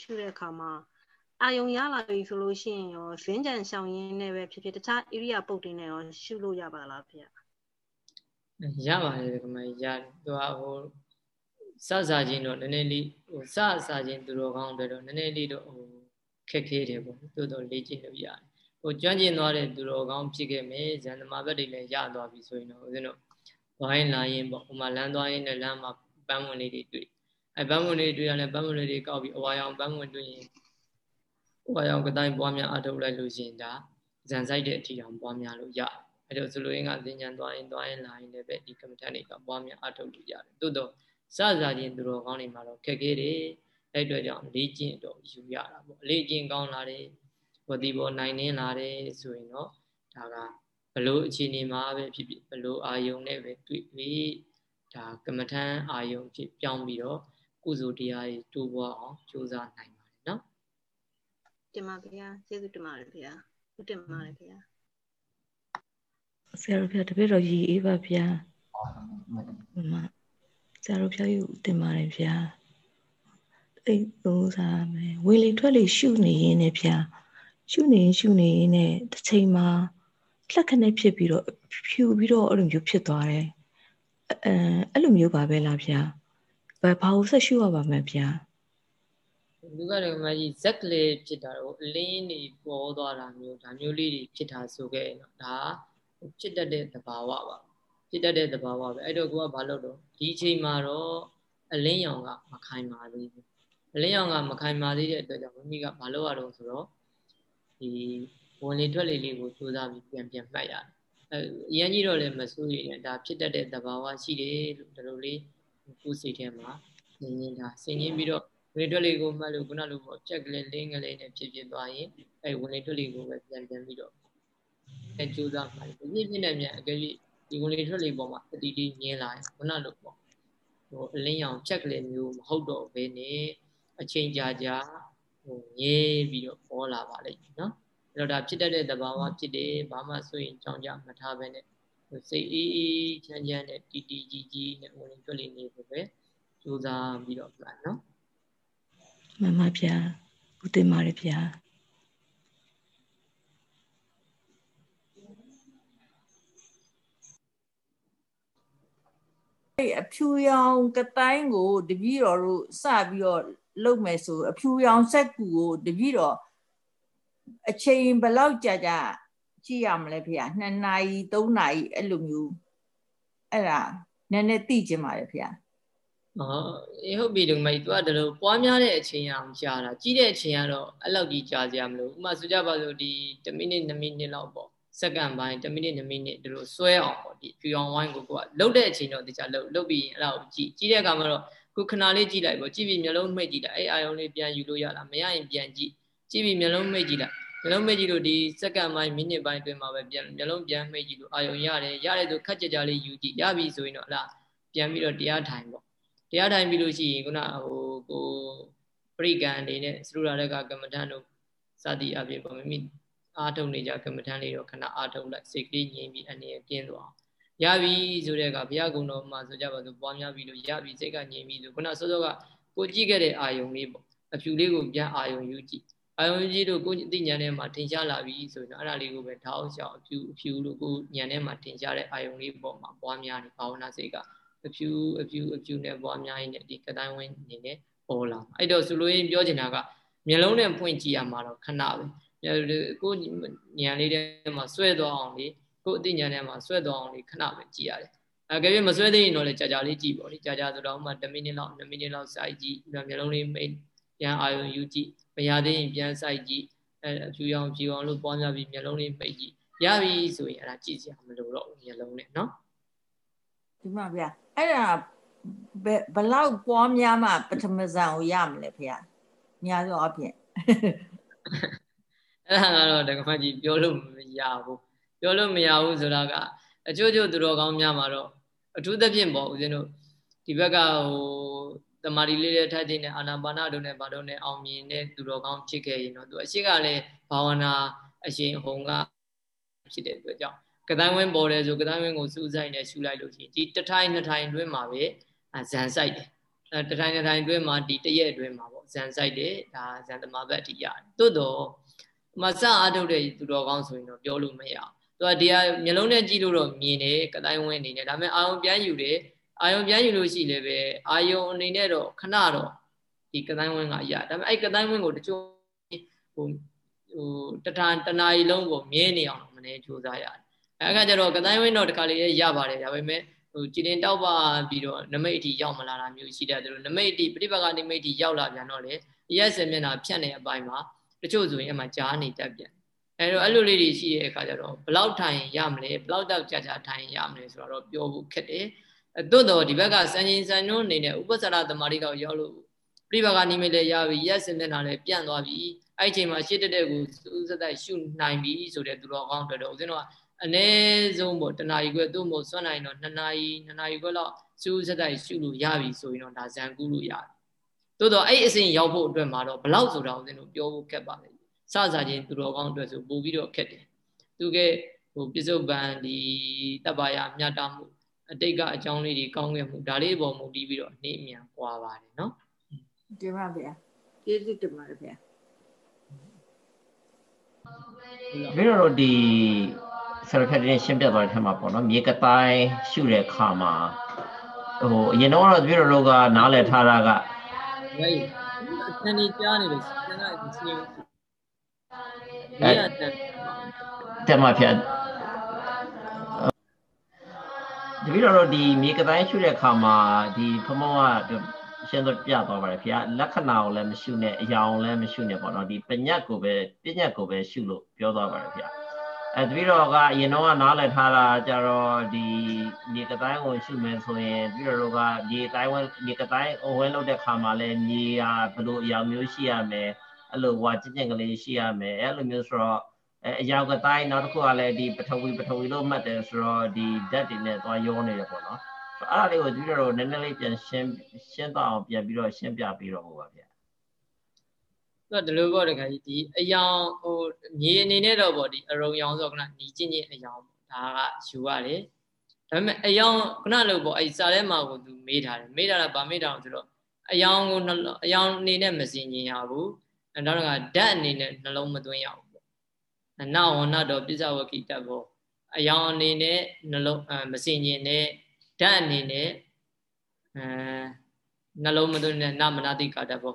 ရှုတဲ့အခါမှာအာယုံရလာပြီဆိုလို့ရှိရင်ရောဇင်းကြံရှောင်ရင်းနဲ့ပဲဖြစ်ဖြစ်တခြား area ပုတ်တင်နဲ့ရောရှုလို့ရပါလားဖေ။ရပါတယ်ဒီမှာရတယ်သူကဟိုစစချင်းတော့နည်းနည်းလေးဟိုစစချင်းသူတော်ကောင်းတွေတော့နည်းနည်းလေးတော့ဟိုခက်ခဲတယ်ပေါ့တိုးတော့လေ့ကျင့်လို့ရတယ်ဟိုကျွမ်းကျင်သွားတဲ့သူတော်ကောင်းဖြစ်ခဲ့မယ်ဇန်သမာဘက်တွေလည်းရသွားပြီဆိုရင်တော့ဦးဇင်းတို့ဝိုင်းလာရင်ပေါ့ဟိုမှာလမ်းသွားရင်လည်းလမ်းမှာပန်းဝင်လေးတွေတွေ့ အဲပန်းဝင်လေးတွေ့ရတယ်ပန်းဝင်လေးတွေကောက်ပြီးအဝါရောင်ပန်းဝင်တွေ့ရင်အဝါရောင်ကတိုင်းပွားများအထုတ်လိုက်လို့ရှိရင်ဒါဇန်ဆိုင်တဲ့အထီအောင်ပွားများလို့ရတယ်အဲဒါဆိုလိုရင်းကသင်ညာသွားရင်သွားရင်လာရင်လည်းပဲဒီကမ္မထန်တွေကပွားများအထုတ်လို့ရတယ်တိုးတော့စစချင်းသူတော်ကောင်းတွေမှာတော့ခက်ခဲတယ်အဲ့အတွက်ကြောင့်လေ့ကျင့်တော့ယူရတာပေါ့လေ့ကျင့်ကောင်းလာတယ်ဝတိဘောနိုင်နေလာတယ်ဆိုရင်တော့ဒါကဘလို့အခြေအနေမှာပဲဖြစ်ဖြစ်ဘလို့အာယုံနဲ့ပဲတွေ့ပြီးဒါကမ္မထံအာယုံဖြစ်ပြောင်းပြီးတော့ ကုသိုလ်တရားတွေတိုးပွားအောင်ကြိုးစားနိုင်ပါတယ်နော်တင်ပါဗျာကျေးဇူးတင်ပါတယ်ဗျာဟုတ်တင်ပါတယ်ဗျာဆရာတို့ဗျာတပည့်တော်ရည်အေးပါဗျာမှန်ဆရာတို့ဖျားယူတင်ပါတယ်ဗျာအိတ်သုံးစားမယ်ဝင်လေထွက်လေရှုနေရင်းနဲ့ဗျာရှုနေရင်ရှုနေရင်နဲ့တစ်ချိန်မှာလက်ခနဲ့ဖြစ်ပြီးတော့ဖြူပြီးတော့အဲ့လိုမျိုးဖြစ်သွားတယ်အဲအဲ့လိုမျိုးပါပဲလားဗျာ ဘာဘာလို့ဆက်ရှုရပါမလဲဗျာလူကတော့မကြီးဇက်ကလေးဖြစ်တာတော့အလင်းနေပေါ်သွားတာမျိုးဒါမျိုးလေးတွေဖြစ်တာဆိုခဲ့ရင်တော့ဒါဖြစ်တတ်တဲ့သဘာဝပါဖြစ်တတ်တဲ့သဘာဝပဲအဲ့တော့ကိုကဘာလုပ်တော့ဒီအချိန်မှာတော့အလင်းရောင်ကမခိုင်ပါသေးဘူးအလင်းရောင်ကမခိုင်ပါသေးတဲ့အတွက်ကြောင့်မိမိကဘာလုပ်ရတော့ဆိုတော့ဒီဝင်လေထွက်လေလေးကိုစူးစမ်းပြီးပြန်ပြန်မှတ်ရတယ်အဲအရင်ကြီးတော့လည်းမစိုးရိမ်နဲ့ဒါဖြစ်တတ်တဲ့သဘာဝရှိတယ်လို့ဒီလိုလေး ကိုယ်စိတ်ထဲမှာငင်းငင်းတာဆင်ញင်းပြီးတော့ဝင်ထွက်လေကိုမှတ်လို့ခုနလိုပေါ့ချက်ကလေးလင်းကလေးနဲ့ဖြစ်ဖြစ်သွားရင်အဲဝင်လေထွက်လေကိုပဲပြန်ပြန်ပြီးတော့အဲစူးစမ်းမှတ်ပြည့်ပြည့်နဲ့မြန်အကယ်၍ဒီဝင်လေထွက်လေပေါ်မှာအတီးတီးမြင်လာရင်ခုနလိုပေါ့ဟိုအလင်းရောင်ချက်ကလေးမျိုးမဟုတ်တော့ဘဲနဲ့အချိန်ကြာကြာဟိုငြေးပြီးတော့ပေါ်လာပါလိမ့်မယ်နော်အဲ့တော့ဒါဖြစ်တတ်တဲ့သဘာဝဖြစ်တယ်ဘာမှဆိုရင်ကြောင်းကြမထားဘဲနဲ့ စိတ်အေးအေးချမ်းချမ်းနဲ့တီတီကြီးကြီးနဲ့ဝင်လေထွက်လေနေဖို့ပဲကြိုးစားပြီးတော့ပြန်နော်မှန်ပါဗျာဦးတင်ပါတယ်ဗျာအဲ့အဖြူရောင်ကတိုင်းကိုတပည့်တော်တို့စပြီးတော့လုပ်မယ်ဆိုအဖြူရောင်စက်ကူကိုတပည့်တော်အချိန်ဘယ်လောက်ကြာကြာ ကြည့်ရမလဲဖေ။2နာရီ3နာရီအဲ့လိုမျိုးအဲ့ဒါနည်းနည်းသိကျင်ပါတယ်ဖေ။အော်အေးဟုတ်ပြီဒီမိုက်သူကဒါလိုပွားများတဲ့အချိန်အောင်ကြာတာကြီးတဲ့အချိန်ကတော့အဲ့လောက်ကြီးကြာစရာမလိုဥပမာဆိုကြပါစို့ဒီ1မိနစ်2မိနစ်လောက်ပေါ့စက္ကန့်ပိုင်း1မိနစ်2မိနစ်ဒီလိုဆွဲအောင်ပေါ့ဒီဖြူအောင်ဝိုင်းကိုကိုကလှုပ်တဲ့အချိန်တော့တခြားလှုပ်လှုပ်ပြီးရင်အဲ့ဒါကိုကြည့်ကြည့်တဲ့အခါမှာတော့ခုခဏလေးကြည့်လိုက်ပေါ့ကြည့်ပြီးမျက်လုံးမှိတ်ကြည့်လိုက်အဲ့အာယုံလေးပြန်ယူလို့ရလားမရရင်ပြန်ကြည့်ကြည့်ပြီးမျက်လုံးမှိတ်ကြည့်လိုက် မျက်လုံးမှိတ်ကြည့်လို့ဒီစက္ကန့်ပိုင်းမိနစ်ပိုင်းတွင်မှာပဲပြန်မျက်လုံးပြန်မှိတ်ကြည့်လို့အာယုံရတယ်ရတယ်ဆိုခက်ကြကြလေးယူကြည့်ရပြီဆိုရင်တော့အဲ့ဒါပြန်ပြီးတော့တရားထိုင်ပေါ့တရားထိုင်ပြီးလို့ရှိရင်ခုနဟိုကိုပရိကံအနေနဲ့စရုရတဲ့ကကမ္မဋ္ဌာန်းတို့စသည်အပြင်ပေါ့မိမိအာထုတ်နေကြကမ္မထမ်းလေးတော့ခဏအာထုတ်လိုက်စိတ်ကလေးငြိမ်ပြီးအနေနဲ့ပြင်းသွားရပြီဆိုတဲ့ကဘုရားကုံတော်မှာဆိုကြပါစို့ပွားများပြီးလို့ရပြီစိတ်ကငြိမ်ပြီးဆိုခုနစောစောကကိုကြည့်ခဲ့တဲ့အာယုံလေးပေါ့အဖြူလေးကိုပြန်အာယုံယူကြည့် အာယုံကြီးတို့ကိုသိဉာဏ်ထဲမှာထင်ရှားလာပြီဆိုရင်အဲ့ဒါလေးကိုပဲထောက်ရှောက်အဖြူအဖြူလို့ကိုဉာဏ်ထဲမှာထင်ရှားတဲ့အာယုံလေးပေါ့မှာပွားများနေဘာဝနာစိတ်ကအဖြူအဖြူအဖြူနဲ့ပွားများရင်းနဲ့ဒီကတိုင်းဝင်းနေနဲ့ပေါ်လာအဲ့တော့ဆိုလို့ရင်ပြောချင်တာကမျက်လုံးနဲ့ဖွင့်ကြည့်ရမှာတော့ခဏပဲကိုညံလေးထဲမှာဆွဲသွားအောင်လေကိုအသိဉာဏ်ထဲမှာဆွဲသွားအောင်လေခဏပဲကြည့်ရတယ်အဲကြည့်မဆွဲသေးရင်တော့လေကြာကြာလေးကြည့်ပေါ့လေကြာကြာဆိုတော့မှ10မိနစ်လောက်2မိနစ်လောက်စိုက်ကြည့်ပြီးတော့မျိုးလုံးလေးမိတ်ပြန်အာရုံယူကြည့် မရသေးရင်ပြန်စိုက်ကြည့်အဲအဖြူအောင်ဖြူအောင်လို့ပွားများပြီးမျိုးလုံးလေးမိတ်ကြည့်ရပြီဆိုရင်အဲ့ဒါကြည့်စရာမလိုတော့ဘူးမျိုးလုံးနဲ့နော်ဒီမှာဗျအဲ့ဒါဘယ်လောက်ပွားများမှပထမဇန်ကိုရမလဲဖေ။များသောအဖြစ်အဲ့ဒါကတော့ဒကမကြီးပြောလို့မရဘူးပြောလို့မရဘူးဆိုတာကအချို့ချို့သူတော်ကောင်းများမှာတော့အထူးသဖြင့်ပေါ့ဦးဇင်းတို့ဒီဘက်ကဟို တမာရီလေးတဲ့ထိုက်တဲ့အာနာပါနတို့နဲ့ဘာတို့နဲ့အောင်မြင်တဲ့သူတော်ကောင်းဖြစ်ခဲ့ရင်တော့သူအရှိကလည်းဘာဝနာအရှင်ဟုံကဖြစ်တဲ့အတွက်ကြောင့်ကတိုင်းဝင်းပေါ်တယ်ဆိုကတိုင်းဝင်းကိုစူးစိုက်နေရှူလိုက်လို့ရှိရင်ဒီတထိုင်နှစ်ထိုင်တွင်းမှာပဲဇန်ဆိုင်တယ်အဲတထိုင်နှစ်ထိုင်တွင်းမှာဒီတရက်အတွင်းမှာပေါ့ဇန်ဆိုင်တယ်ဒါဇန်သမာဘတ်အထိရတယ်သို့တော့မစအားထုတ်တဲ့သူတော်ကောင်းဆိုရင်တော့ပြောလို့မရဘူးသူကဒီဟာမျိုးလုံးနဲ့ကြည့်လို့တော့မြင်တယ်ကတိုင်းဝင်းနေတယ်ဒါပေမဲ့အာယုံပြန်ယူတယ် အာယုံပြန်ယူလို့ရှိလည်းပဲအာယုံအနေနဲ့တော့ခဏတော့ဒီကတိုင်းဝင်းကရဒါပေမဲ့အဲ့ကတိုင်းဝင်းကိုတချို့ဟိုဟိုတထန်တနာရီလုံးကိုမြင်နေအောင်မနေကြိုးစားရတယ်အဲ့အခါကျတော့ကတိုင်းဝင်းတော့တခါလေးရပါတယ်ဒါပေမဲ့ဟိုကြည်တင်တောက်ပါပြီးတော့နမိတ်အထိရောက်မလာတာမျိုးရှိတယ်သူတို့နမိတ်အထိပြိပကနိမိတ်အထိရောက်လာပြန်တော့လေရက်စင်မျက်နှာဖြတ်နေအပိုင်းမှာတချို့ဆိုရင်အမှကြားနေတတ်ပြန်အဲတော့အဲ့လိုလေးတွေရှိတဲ့အခါကျတော့ဘလောက်ထိုင်ရမလဲဘလောက်တောက်ကြာကြာထိုင်ရမလဲဆိုတော့ပြောဖို့ခက်တယ် သို့တော့ဒီဘက်ကစံချိန်စံနှုန်းအနေနဲ့ဥပ္ပစရသမารိကောရောက်လို့ပြိပကနိမိတ်လည်းရပြီရက်စင်မျက်နှာလည်းပြန့်သွားပြီအဲ့ချိန်မှာရှစ်တက်တဲ့ကိုစူးစက်တိုက်ရှုနိုင်ပြီဆိုတဲ့သူတော်ကောင်းတွေတော့ဦးဇင်းတို့ကအနည်းဆုံးပေါ့တနာရီခွဲသို့မဟုတ်စွန့်နိုင်တော့2နာရီ2နာရီခွဲလောက်စူးစက်တိုက်ရှုလို့ရပြီဆိုရင်တော့ဒါဇန်ကူးလို့ရတယ်သို့တော့အဲ့အစဉ်ရောက်ဖို့အတွက်မှာတော့ဘလောက်ဆိုတာဦးဇင်းတို့ပြောဖို့ခက်ပါလေစစချင်းသူတော်ကောင်းအတွက်ဆိုပို့ပြီးတော့ခက်တယ်သူကဟိုပြစ္ဆုတ်ပန်ဒီတပ်ပါရမြတ်တာမှု အတိတ်ကအကြောင်းလေးတွေကောင်းခဲ့မှုဒါလေးပေါ်မူတည်ပြီးတော့နေအမြန်ကွာပါတယ်နော်ဒီမှာဗျာကျေးဇူးတင်ပါတယ်ဗျာပြီးတော့ဒီဆရာဖက်တင်းရှင်းပြသွားတဲ့ထက်မှာပေါ့နော်မြေကတိုင်းရှုတဲ့ခါမှာဟိုအရင်တော့တော့ပြီးတော့ကနားလည်ထားတာကဟဲ့အတန်ကြီးကြားနေလို့ဆရာကစီရင်အဲတက်မှာဖြစ် တပည့်တော်ဒီမြေကတိုင်းရှုတဲ့ခါမှာဒီဖမောကရှင်းတော့ပြသွားပါတယ်ဖေလက္ခဏာကိုလည်းမရှုနဲ့အရာကိုလည်းမရှုနဲ့ပေါ့နော်ဒီပညတ်ကိုပဲပညတ်ကိုပဲရှုလို့ပြောသွားပါတယ်ဖေအဲတပည့်တော်ကအရင်တော့ကနားလည်ထားတာကြတော့ဒီမြေကတိုင်းကိုရှုမယ်ဆိုရင်တပည့်တော်တို့ကမြေတိုင်းဝဲမြေကတိုင်းအဝဲလုပ်တဲ့ခါမှာလည်းမြေဟာဘယ်လိုအရာမျိုးရှိရမယ်အဲ့လိုဝါကျင့်ကျင့်ကလေးရှိရမယ်အဲ့လိုမျိုးဆိုတော့ အဲအရောက်ကတိုင်းနောက်တစ်ခုကလည်းဒီပထဝီပထဝီလို့မှတ်တယ်ဆိုတော့ဒီဓာတ်တွေနဲ့သွားရောနေတယ်ပေါ့နော်အဲ့ဒါလေးကိုတပည့်တော်နည်းနည်းလေးပြန်ရှင်းရှင်းတော့အောင်ပြန်ပြီးတော့ရှင်းပြပြီးတော့ဟိုပါဗျာတော့ဒီလိုပေါ့တခါကြီးဒီအယောင်ဟိုမြေအနေနဲ့တော့ပေါ့ဒီအရုံရောင်ဆိုကနညီချင်းချင်းအယောင်ဒါကယူရတယ်ဒါပေမဲ့အယောင်ခုနလို့ပေါ့အဲ့စာထဲမှာကိုသူမေးထားတယ်မေးထားတာဗာမေးထားအောင်ဆိုတော့အယောင်ကိုအယောင်အနေနဲ့မစင်ကျင်ရဘူးနောက်တော့ကဓာတ်အနေနဲ့နှလုံးမသွင်းရဘူးပေါ့ နဝဏတော့ပြစ္ဆဝကိတဘောအယောင်အနေနဲ့နှလုံးမစင်ကျင်တဲ့ဓာတ်အနေနဲ့အဲနှလုံးမသွင်းတဲ့နမနာတိကာတဘော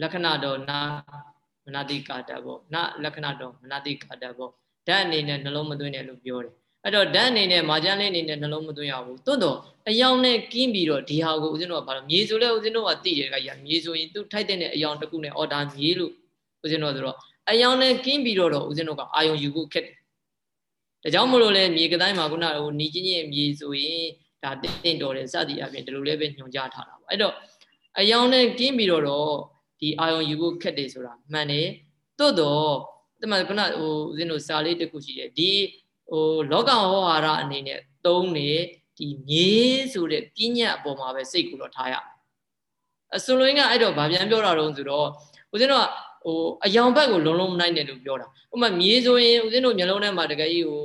လက္ခဏာတော့နာမနာတိကာတဘောနလက္ခဏာတော့မနာတိကာတဘောဓာတ်အနေနဲ့နှလုံးမသွင်းတယ်လို့ပြောတယ်အဲ့တော့ဓာတ်အနေနဲ့မာကျန်းလေးအနေနဲ့နှလုံးမသွင်းရဘူးတွတ်တော့အယောင်နဲ့ကင်းပြီးတော့ဒီဟာကိုဦးဇင်းတို့ကဘာလို့မြေဆိုလဲဦးဇင်းတို့ကသိတယ်ကကြီးမြေဆိုရင်သူထိုက်တဲ့အယောင်တစ်ခုနဲ့အော်ဒါမြေလို့ဦးဇင်းတို့ဆိုတော့ အယောင်နဲ့ကင်းပြီးတော့တော့ဦးဇင်းတို့ကအာယုံယူဖို့ခက်တယ်ဒါကြောင့်မလို့လဲမြေကတိုင်းမှာခုနကဟိုနီချင်းချင်းမြေဆိုရင်ဒါတင့်တော်တယ်စသည်အပြင်ဒီလိုလေးပဲညွှန်ကြားထားတာပေါ့အဲ့တော့အယောင်နဲ့ကင်းပြီးတော့တော့ဒီအာယုံယူဖို့ခက်တယ်ဆိုတာမှန်တယ်သို့တော့ဒီမှာခုနဟိုဦးဇင်းတို့စာလေးတစ်ခုရှိတယ်ဒီဟိုလောကဟောဟာရအနေနဲ့သုံးနေဒီမြေဆိုတဲ့ပညာအပေါ်မှာပဲစိတ်ကိုတော့ထားရအစွန်လိုင်းကအဲ့တော့ဗာပြန်ပြောတာတော့ဆိုတော့ဦးဇင်းတို့က ဟိုအယောင်ဘက်ကိုလုံးလုံးမနိုင်တယ်လို့ပြောတာဥပမာမြေဆိုရင်ဦးဇင်းတို့မျိုးလုံးထဲမှာတကယ်ကြီးဟို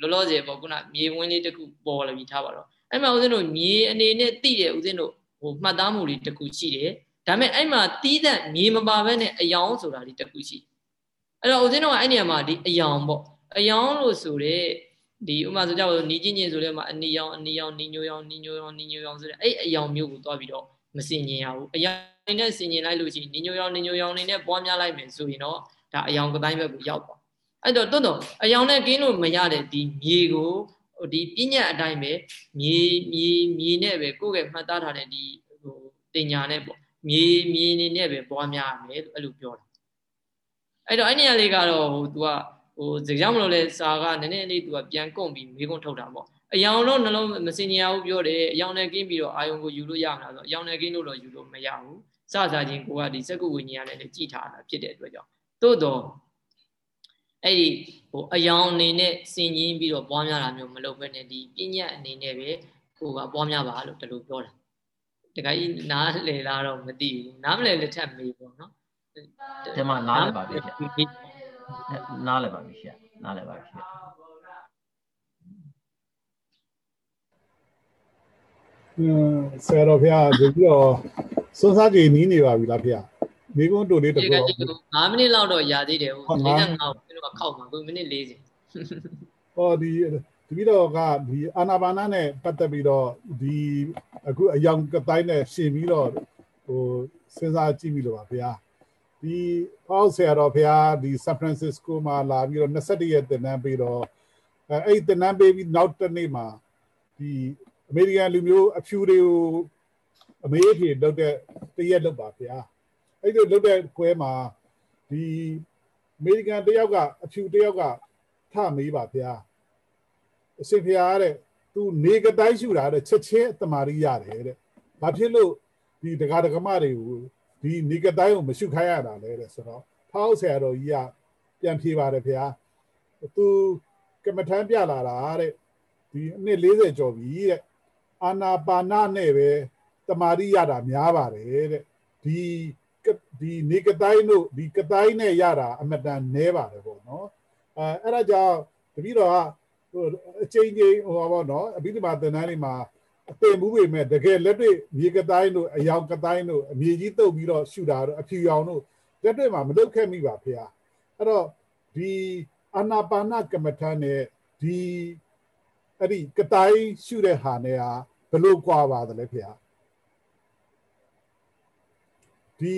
လောလောဆယ်ပေါ့ခုနမြေဝင်းလေးတစ်ခုပေါ်လာပြီးထားပါတော့အဲ့မှာဦးဇင်းတို့မြေအနေနဲ့တိတယ်ဦးဇင်းတို့ဟိုမှတ်သားမှုလေးတစ်ခုရှိတယ်ဒါပေမဲ့အဲ့မှာတီးတဲ့မြေမပါဘဲနဲ့အယောင်ဆိုတာလေးတစ်ခုရှိအဲ့တော့ဦးဇင်းတို့ကအဲ့နေရာမှာဒီအယောင်ပေါ့အယောင်လို့ဆိုတဲ့ဒီဥမာဆိုကြပါစို့နီးချင်းချင်းဆိုတဲ့မှာအနီယောင်အနီယောင်နီညိုယောင်နီညိုယောင်နီညိုယောင်ဆိုတဲ့အဲ့အယောင်မျိုးကိုတွားပြီးတော့ မစင်ញင်ရဘူးအယောင်နဲ့စင်ញင်လိုက်လို့ရှိရင်နီညိုယောင်နီညိုယောင်နေနဲ့ပွားများလိုက်မယ်ဆိုရင်တော့ဒါအယောင်ကတိုင်းဘက်ကိုရောက်သွားအဲ့တော့တွတ်တော့အယောင်နဲ့ကင်းလို့မရတဲ့ဒီမြေကိုဒီပညာအတိုင်းပဲမြေမြေမြေနဲ့ပဲကိုယ့်ရဲ့မှတ်သားထားတဲ့ဒီဟိုတင်ညာနဲ့ပေါ့မြေမြေနေနဲ့ပဲပွားများရမယ်အဲ့လိုပြောတာအဲ့တော့အဲ့နေရာလေးကတော့ဟို तू ကဟိုစကြောင်မလို့လဲစာကနည်းနည်းလေး तू ကပြန်ကုန်ပြီးမိကုန်းထုတ်တာပေါ့ အယောင်တော့နှလုံးမစင်ညာဘူးပြောတယ်အယောင်နဲ့ကင်းပြီးတော့အာယုံကိုယူလို့ရမှာဆိုအယောင်နဲ့ကင်းလို့တော့ယူလို့မရဘူးစစချင်းကိုကဒီစက္ကုဝိညာဉ်နဲ့လည်းကြည်ထားတာဖြစ်တဲ့အတွက်ကြောင့်သို့တော့အဲ့ဒီဟိုအယောင်အနေနဲ့စင်ကြီးပြီးတော့ပွားများတာမျိုးမလုပ်ဘဲနဲ့ဒီပညာအနေနဲ့ပဲဟိုကပွားများပါလို့တလို့ပြောတာတခါကြီးနားလေလားတော့မသိဘူးနားမလဲလက်ထက်မေးပေါ့နော်ဒီမှာနားလဲပါပြီနားလဲပါပြီရှင်နားလဲပါပြီရှင်อื ဆရာတော်ဖျားဒီပြီးတော့စွန်းစားကြီးနီးနေပါပြီလားဖေမိကုန်းတို့လေးတဒီကူကတော့ဒီ9မိနစ်လောက်တော့ရာသေးတယ်ဟိုဟုတ်ငါး45ကိုကျွန်တော်ခောက်မှာကိုမိနစ်40ဟောဒီတပီတော့ကဒီအာနာပါနာနဲ့ပတ်သက်ပြီးတော့ဒီအခုအယောင်ကတိုင်းနဲ့ရှင်ပြီးတော့ဟိုစဉ်းစားကြည့်ပြီလို့ပါဖေဒီဟောက်ဆရာတော်ဖေဒီဆန်ဖရန်စစ္စကိုမှာလာပြီးတော့21ရက်တင်နန်းပြီးတော့အဲအဲ့ဒီတင်နန်းပြီးပြီးနောက်တစ်နေ့မှာဒီ အမေရိကန်လူမျိုးအဖြူတွေကိုအမေအဖေလုပ်တဲ့တရက်လုပ်ပါဖေအဲ့ဒီလုပ်တဲ့ကွဲမှာဒီအမေရိကန်တယောက်ကအဖြူတယောက်ကထမေးပါဖေအရှင်ဖေတဲ့သူနေကတိုင်းရှူတာတဲ့ချက်ချင်းအတမာရီရတယ်တဲ့ဘာဖြစ်လို့ဒီဒကာဒကမတွေကိုဒီနေကတိုင်းကိုမရှုခိုင်းရတာလဲတဲ့ဆိုတော့ဖောက်ဆရာတော်ကြီးကပြန်ဖြေပါတယ်ဖေသူကမ္မထမ်းပြလာတာတဲ့ဒီအနှစ်40ကျော်ပြီတဲ့ အာနာပါနနဲ့ပဲတမာရီရတာများပါတယ်တဲ့ဒီဒီနေကတိုင်းတို့ဒီကတိုင်းနဲ့ရတာအမတန်နဲပါတယ်ပေါ့နော်အဲအဲ့ဒါကြောင့်တပည့်တော်ကဟိုအချိန်ချင်းဟိုပါဘောနော်အဘိဓမ္မာသင်တန်းလေးမှာအပင်မှုပေမဲ့တကယ်လက်တွေ့မြေကတိုင်းတို့အယောင်ကတိုင်းတို့အမြေကြီးတုပ်ပြီးတော့ရှူတာတို့အဖြူရောင်တို့လက်တွေ့မှာမလုပ်ခဲ့မိပါဖေဟာအဲ့တော့ဒီအာနာပါနကမ္မထာနဲ့ဒီအဲ့ဒီကတိုင်းရှူတဲ့ဟာနဲ့ဟာ ဘလို့ကွာပါသလဲဖေဟာဒီ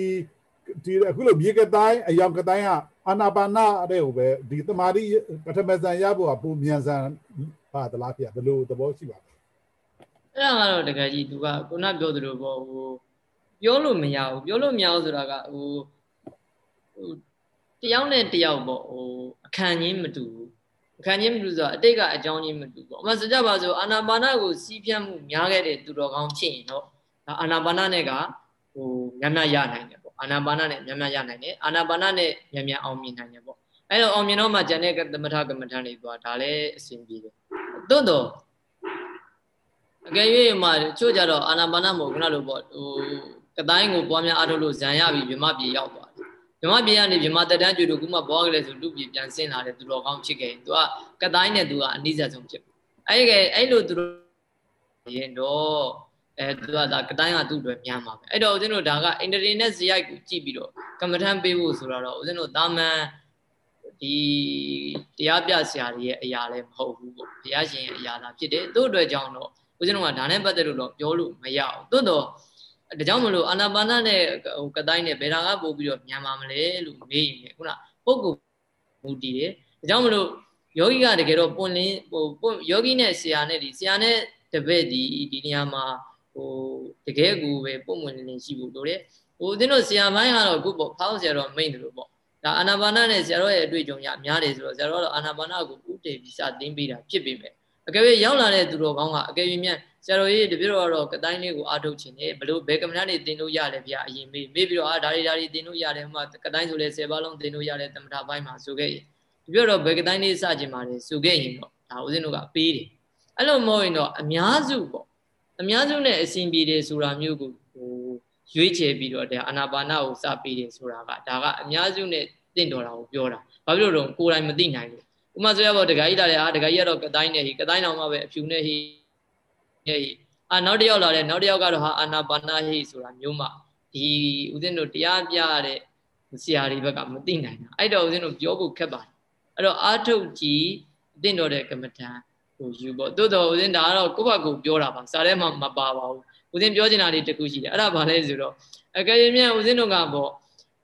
ဒီအခုလိုမြေကတိုင်းအယောင်ကတိုင်းကအာနာပါနတဲ့ဟိုပဲဒီတမာတိပထမဇန်ရဖို့ကပုံမြန်ဆန်ပါသလားဖေဘယ်လိုသဘောရှိပါလဲအဲ့ဒါကတော့တကယ်ကြီးသူကခုနပြောသလိုပေါ့ဟိုပြောလို့မရဘူးပြောလို့မရဘူးဆိုတာကဟိုဟိုတယောက်နဲ့တယောက်ပေါ့ဟိုအခန့်ချင်းမတူဘူးအ ခန့်ချင်းမတူဆိုတာအတိတ်ကအကြောင်းချင်းမတူပေါ့အမှစကြပါဆိုအာနာပါနကိုစီးပြတ်မှုများခဲ့တဲ့သူတော်ကောင်းဖြစ်ရင်တော့ဒါအာနာပါနနဲ့ကဟိုများများရနိုင်တယ်ပေါ့အာနာပါနနဲ့များများရနိုင်တယ်အာနာပါနနဲ့များများအောင်မြင်နိုင်တယ်ပေါ့အဲ့တော့အောင်မြင်တော့မှကျန်တဲ့သမထကမ္မထန်တွေသွားဒါလည်းအဆင်ပြေတယ်သို့တော့အကယ်၍မှချို့ကြတော့အာနာပါနမဟုတ်ခုနလိုပေါ့ဟိုကတိုင်းကိုပွားများအားထုတ်လို့ဇံရပြီးမြမပြေရောက်သွားတယ် မြမပြေကနေမြမတက်တန်းကျွေတို့ခုမှဘွားကလေးဆိုလူပြေပြန်ဆင်းလာတယ်သူတော်ကောင်းဖြစ်ခဲ့ရင်သူကကတိုင်းနဲ့သူကအနိစ္စဆုံးဖြစ်အဲ့ကဲအဲ့လိုသူတို့ရင်တော့အဲသူကဒါကတိုင်းကသူ့အတွက်များမှာပဲအဲ့တော့ဦးဇင်းတို့ဒါကအင်တာနက်ဇရိုက်ကိုကြည့်ပြီးတော့ကမ္မထမ်းပေးဖို့ဆိုတော့ဦးဇင်းတို့တာမန်ဒီတရားပြဆရာတွေရဲ့အရာလည်းမဟုတ်ဘူးပေါ့ဘုရားရှင်ရဲ့အရာသာဖြစ်တယ်တို့အတွက်ကြောင့်တော့ဦးဇင်းတို့ကဒါနဲ့ပတ်သက်လို့တော့ပြောလို့မရအောင်သို့တော့ ဒါကြောင့်မလို့အာနာပါနနဲ့ဟိုကတိုင်းနဲ့ဘယ်တာကပို့ပြီးတော့မြန်ပါမလဲလို့မေးရင်ခုနပုဂ္ဂိုလ်မူတည်တယ်ဒါကြောင့်မလို့ယောဂီကတကယ်တော့ပွင့်လင်းဟိုပွင့်ယောဂီနဲ့ဆရာနဲ့ဒီဆရာနဲ့တပည့်ဒီဒီနေရာမှာဟိုတကယ်ကိုပဲပုံမှန်လင်းလင်းရှိဖို့လိုတယ်ဟိုသင်တို့ဆရာပိုင်းကတော့အခုပေါ့ဖောင်းဆရာတော်မိန်တယ်လို့ပေါ့ဒါအာနာပါနနဲ့ဆရာတော်ရဲ့အတွေ့အကြုံရအများတယ်ဆိုတော့ဆရာတော်ကတော့အာနာပါနကိုဥတည်ပြီးစတင်ပေးတာဖြစ်ပေမဲ့အကယ်၍ရောက်လာတဲ့သူတော်ကောင်းကအကယ်၍မြန် ဆရာတော်ကြီးတပြည့်တော်ကတော့ကတိုင်းလေးကိုအားထုတ်ခြင်းနဲ့ဘလို့ဘယ်ကမ္မဋ္ဌာန်းတွေတင်လို့ရလဲဗျာအရင်မေးမေးပြီးတော့အာဒါတွေဒါတွေတင်လို့ရတယ်ဟိုမှာကတိုင်းဆိုလဲ10ပါးလုံးတင်လို့ရတယ်တမထာပိုင်းမှာဆိုခဲ့ရင်တပြည့်တော်ဘယ်ကတိုင်းလေးစခြင်းပါလဲဆိုခဲ့ရင်တော့ဒါဦးဇင်းတို့ကပေးတယ်အဲ့လိုမဟုတ်ရင်တော့အများစုပေါ့အများစုနဲ့အစဉ်ပြေတယ်ဆိုတာမျိုးကိုဟိုရွေးချယ်ပြီးတော့ဒါအာနာပါနကိုစပေးတယ်ဆိုတာကဒါကအများစုနဲ့တင့်တော်တာကိုပြောတာဘာဖြစ်လို့တော့ကိုယ်တိုင်မသိနိုင်ဘူးဥမာဆိုရပေါ့ဒကာကြီးလာတယ်အာဒကာကြီးကတော့ကတိုင်းနဲ့ဟိကတိုင်းတော်မှပဲအဖြူနဲ့ဟိ ဟိအာနောက်တစ်ယောက်လာတယ်နောက်တစ်ယောက်ကတော့ဟာအာနာပါနဟိဆိုတာမျိုးမှဒီဦးဇင်းတို့တရားပြရတဲ့ဆရာတွေဘက်ကမသိနိုင်တာအဲ့တော့ဦးဇင်းတို့ပြောဖို့ခက်ပါတယ်အဲ့တော့အာထုတ်ကြည့်တင့်တော်တဲ့ကမ္မထံဟိုယူပေါ့တိုးတော်ဦးဇင်းဒါကတော့ကိုယ့်ဘက်ကိုပြောတာပါစာထဲမှာမပါပါဘူးဦးဇင်းပြောချင်တာလေးတခုရှိတယ်အဲ့ဒါဘာလဲဆိုတော့အကယ်၍မြန်ဦးဇင်းတို့ကပေါ့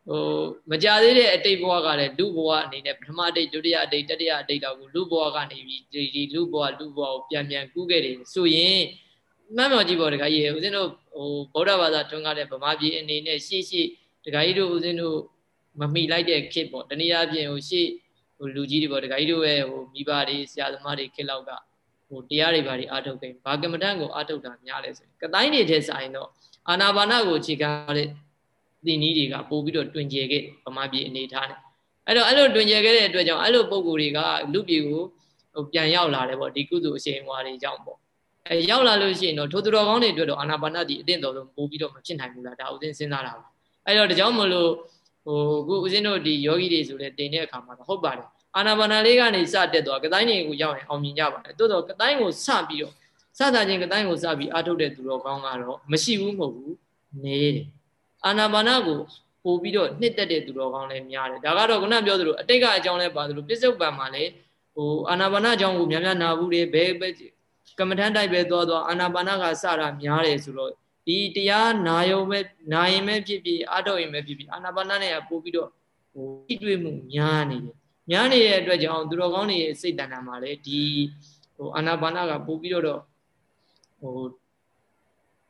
ဟိုမကြသေးတဲ့အတိတ်ဘဝကလည်းလူဘဝအနေနဲ့ပထမအတိတ်ဒုတိယအတိတ်တတိယအတိတ်တော့ကိုလူဘဝကနေပြီးဒီဒီလူဘဝလူဘဝကိုပြန်ပြန်ကူးခဲ့တယ်ဆိုရင်မှန်မှန်ကြည့်ပေါ့တခါကြီးဦးဇင်းတို့ဟိုဗုဒ္ဓဘာသာထွန်းကားတဲ့ဗမာပြည်အနေနဲ့ရှေ့ရှေ့တခါကြီးတို့ဦးဇင်းတို့မမိလိုက်တဲ့ခေတ်ပေါ့တနည်းအားဖြင့်ဟိုရှေ့ဟိုလူကြီးတွေပေါ့တခါကြီးတို့ရဲ့ဟိုမိဘတွေဆရာသမားတွေခေတ်လောက်ကဟိုတရားတွေဘာတွေအားထုတ်ခဲ့ဘာကမ္မဋ္ဌာန်းကိုအားထုတ်တာများလဲဆိုရင်ကတိုင်းတွေထဲဆိုင်တော့အာနာပါနကိုအခြေခံတဲ့ ဒီနည်းတွေကပို့ပြီးတော့တွင်ကျယ်ခဲ့ဗမာပြည်အနေထားနဲ့အဲ့တော့အဲ့လိုတွင်ကျယ်ခဲ့တဲ့အတွက်ကြောင့်အဲ့လိုပုံကိုယ်တွေကလူပြည်ကိုဟိုပြန်ရောက်လာတယ်ပေါ့ဒီကုသိုလ်အရှိန်အဝါတွေကြောင့်ပေါ့အဲရောက်လာလို့ရှိရင်တော့ထိုသူတော်ကောင်းတွေအတွက်တော့အာနာပါနတိအတင့်တော်ဆုံးပို့ပြီးတော့မဖြစ်နိုင်ဘူးလားဒါဥစဉ်စဉ်းစားတာပါအဲ့တော့ဒါကြောင့်မလို့ဟိုခုဦးဇင်းတို့ဒီယောဂီတွေဆိုလဲတင်တဲ့အခါမှာတော့ဟုတ်ပါတယ်အာနာပါနလေးကနေစတက်သွားကတိုင်းတွေကိုရောက်ရင်အောင်မြင်ကြပါတယ်တိုးတော့ကတိုင်းကိုစပြီးတော့စတာချင်းကတိုင်းကိုစပြီးအားထုတ်တဲ့သူတော်ကောင်းကတော့မရှိဘူးမဟုတ်ဘူးနေတယ် အာနာပါနကိုပို့ပြီးတော့နှစ်သက်တဲ့သူတော်ကောင်းလည်းများတယ်ဒါကတော့ခုနပြောသလိုအတိတ်ကအကြောင်းလည်းပါသလိုပစ္စုပန်မှာလည်းဟိုအာနာပါနအကြောင်းကိုများများနာဘူးတွေဘယ်ပဲကမ္မထန်တိုက်ပဲသွားသွားအာနာပါနကစတာများတယ်ဆိုတော့ဒီတရားနာယုံပဲနာရင်ပဲဖြစ်ဖြစ်အထောက်ရင်ပဲဖြစ်ဖြစ်အာနာပါနနဲ့ပို့ပြီးတော့ဟိုဣတွေ့မှုများနေတယ်များနေတဲ့အတွက်ကြောင့်သူတော်ကောင်းတွေရဲ့စိတ်တဏ္ဍာမှာလည်းဒီဟိုအာနာပါနကပို့ပြီးတော့ဟို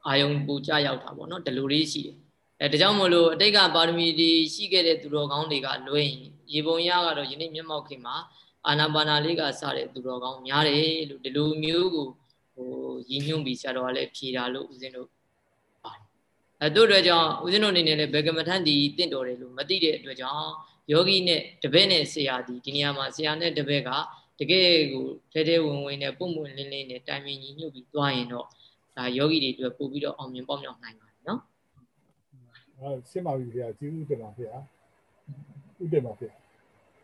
အာယုံပူကြရောက်တာပေါ့နော်ဒီလိုလေးရှိတယ် အဲဒါကြောင့်မလို့အတိတ်ကပါရမီတွေရှိခဲ့တဲ့သူတော်ကောင်းတွေကလွဲရင်ရေပုံရကတော့ယနေ့မျက်မှောက်ခင်မှာအာနာပါနာလေးကစတဲ့သူတော်ကောင်းများတယ်လို့ဒီလိုမျိုးကိုဟိုရည်ညွှန်းပြီးဆရာတော်ကလည်းဖြေတာလို့ဦးဇင်းတို့ပါတယ်အဲတို့အတွက်ကြောင့်ဦးဇင်းတို့အနေနဲ့လည်းဘေကမထန်ဒီတင့်တော်တယ်လို့မသိတဲ့အတွက်ကြောင့်ယောဂီနဲ့တပည့်နဲ့ဆရာဒီဒီနေရာမှာဆရာနဲ့တပည့်ကတကယ်ကိုထဲထဲဝင်ဝင်နဲ့ပုံပွင့်လင်းလင်းနဲ့တိုင်ပင်ညီညွတ်ပြီးသွားရင်တော့ဒါယောဂီတွေအတွက်ပို့ပြီးတော့အောင်မြင်ပေါက်မြောက်နိုင်ပါ တယ်နော်ဟုတ်ရှင်းပါပြီခင်ဗျာကျေးဇူးတင်ပါခင်ဗျာဥတ္တပါခင်ဗျာ